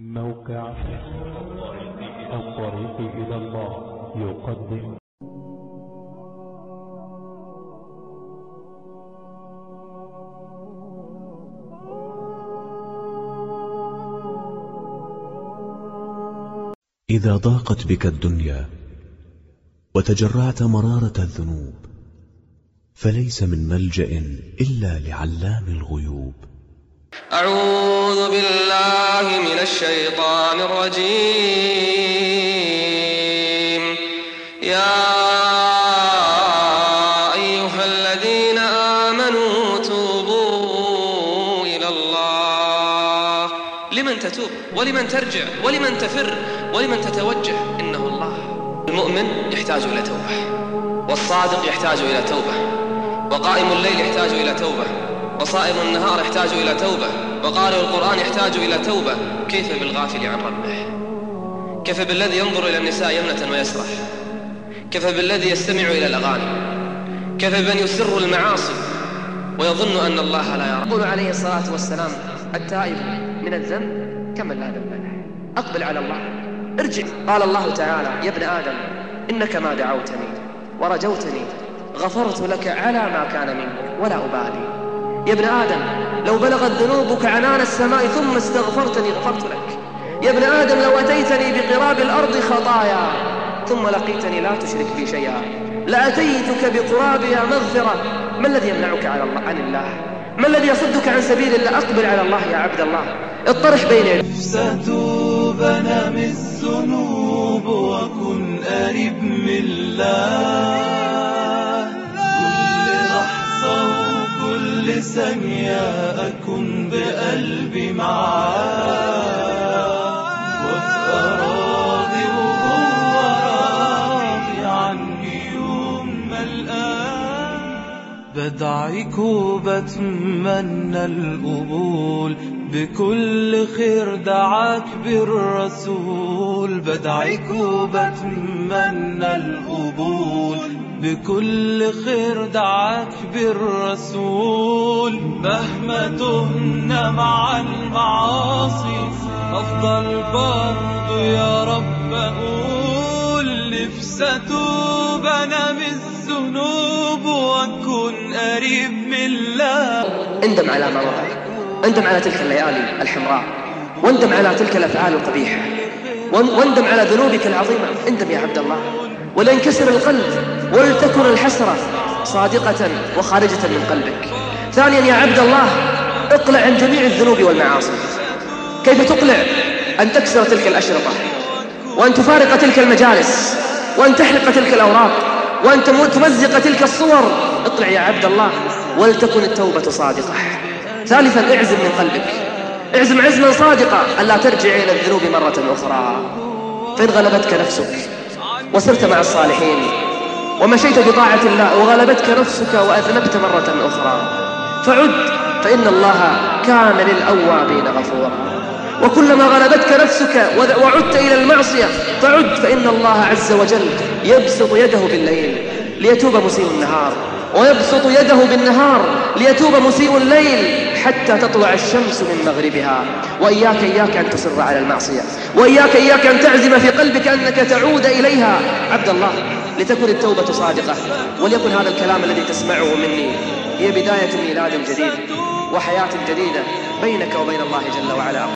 موقع الطريق إلى الله يقدم. إذا ضاقت بك الدنيا وتجرعت مرارة الذنوب فليس من ملجأ إلا لعلام الغيوب. أعوذ بالله من الشيطان الرجيم. يا أيها الذين آمنوا توبوا إلى الله. لمن تتوب ولمن ترجع ولمن تفر ولمن تتوجه. إنه الله. المؤمن يحتاج إلى توبة. والصادق يحتاج إلى توبة. وقائم الليل يحتاج إلى توبة. وصائم النهار يحتاج إلى توبة وقارئ القرآن يحتاج إلى توبة. كيف بالغافل عن ربه؟ كيف بالذي ينظر إلى النساء يمنة ويسرح؟ كيف بالذي يستمع إلى الأغاني؟ كيف بمن يسر المعاصي؟ ويظن أن الله لا يرى. يقول عليه الصلاة والسلام التائب من الذنب كمن لا ذنب له. أقبل على الله. ارجع. قال الله تعالى يا ابن آدم إنك ما دعوتني ورجوتني غفرت لك على ما كان منك ولا أبالي. يا ابن آدم لو بلغت ذنوبك عنان السماء ثم استغفرتني غفرت لك. يا ابن آدم لو أتيتني بقراب الأرض خطايا ثم لقيتني لا تشرك بي شيئا. لأتيتك بقرابها مغفرة. ما الذي يمنعك على الله؟ عن الله. ما الذي يصدك عن سبيل الله؟ أقبل على الله يا عبد الله. اطرح بين يديك ثوبا من الذنوب وكن قريب من الله. ثانية أكون بقلبي معاه بدعيك وبتمنى القبول بكل خير دعاك بالرسول. بدعيك وبتمنى القبول بكل خير دعاك بالرسول. مهما تهنا مع المعاصي أفضل برضو يا رب أقول نفسي وأكون قريب من الله اندم على ما مضى اندم على تلك الليالي الحمراء. واندم على تلك الأفعال القبيحة. وان- واندم على ذنوبك العظيمة. اندم يا عبد الله. ولينكسر القلب ولتكن الحسرة صادقة وخارجة من قلبك. ثانيا يا عبد الله اقلع عن جميع الذنوب والمعاصي. كيف تقلع أن تكسر تلك الأشرطة؟ وأن تفارق تلك المجالس؟ وأن تحرق تلك الأوراق؟ وأن تم- تمزق تلك الصور. اطلع يا عبد الله ولتكن التوبة صادقة. ثالثا اعزم من قلبك. اعزم عزما صادقا. ألا ترجع إلى الذنوب مرة أخرى. فإن غلبتك نفسك وصرت مع الصالحين ومشيت بطاعة الله وغلبتك نفسك وأذنبت مرة أخرى فعد فإن الله كان للأوابين غفورا. وكلما غلبتك نفسك وعدت إلى المعصية. فعد فإن الله عز وجل يبسط يده بالليل ليتوب مسيء النهار ويبسط يده بالنهار ليتوب مسيء الليل حتى تطلع الشمس من مغربها. وإياك إياك أن تصر على المعصية. وإياك إياك أن تعزم في قلبك أنك تعود إليها. عبد الله لتكن التوبة صادقة. وليكن هذا الكلام الذي تسمعه مني هي بداية ميلاد جديد وحياة جديدة بينك وبين الله جل وعلا.